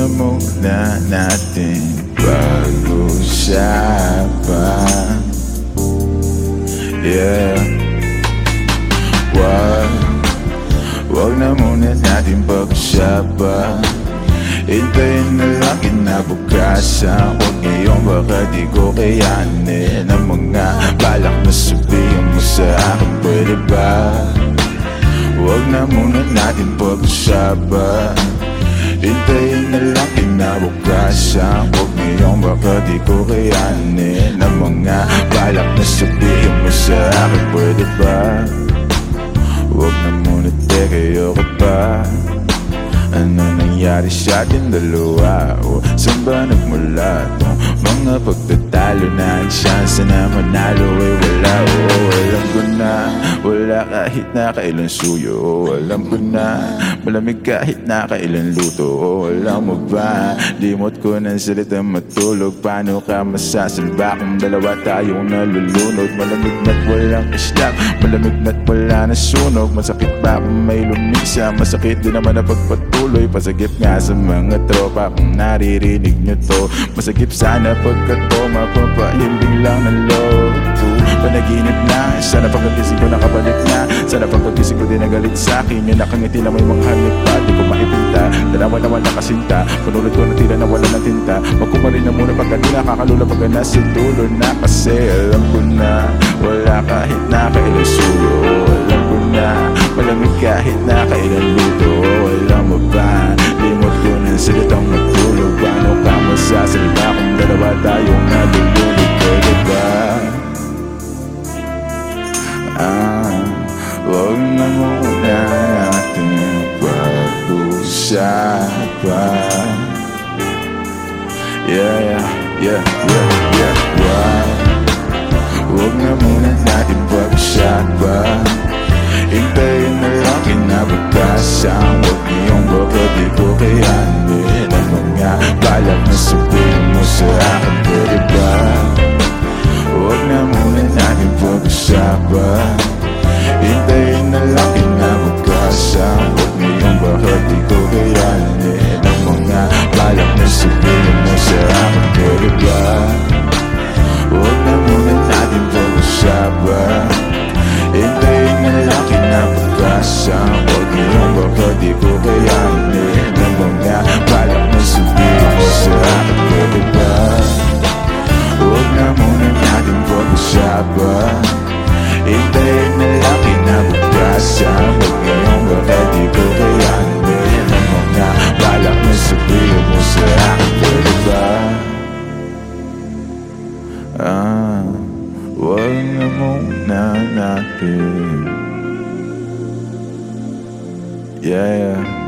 na natin. Pag-usapan Yeah. Wag. Wag na muna natin pag-usapan. Hintayin na lang kinabukasan. Huwag ngayon baka di ko kayanin. Ang mga balak na sabihin mo sa akin Pwede ba? Huwag na muna natin pag-usapan. Hintayin na lang kinabukasan Huwag ngayon baka di ko kayanin Ang mga balak na sabihin mo sa akin Pwede ba? Huwag na muna teka, ayoko pa ano nangyari sa ating dalawa? O saan ba nagmula to? Mga pagtatalo na ang chance na manalo ay kahit na kailan suyo alam ko na. Malamig kahit na kailan luto alam mo ba, limot ko ng salita matulog. Paano ka masasalba kung dalawa tayong nalulunod? Malamig na't walang islam, malamig na't wala na sunog. Masakit ba kung may lumisa, masakit din naman na pagpatuloy. Pasagip nga sa mga tropa kung naririnig nyo to. Masagip sana pagkat to mapapahimbing lang ng loob Panaginip na, sana pagkagising ko nakabalik na. Sana pagkagising ko din nagalit sa akin. Yung nakangiti na may mga halik pa. Di ko maipinta, dalawa naman nakasinta Panulad ko na tila na wala ng tinta. Magkumarin na muna pagka di nakakalula Pagka nasa dulo na. Kasi alam ko na Wala kahit na kailan Ah, huwag na muna natin pag-usapan Yeah, yeah, yeah, yeah, yeah, yeah Huwag na muna natin Hintayin na lang kinabukasan Huwag ngayong baka di ko kayanin Ang mga balak na sabihin mo sa akin Pwede ba? Ah, huwag na muna natin Yeah, yeah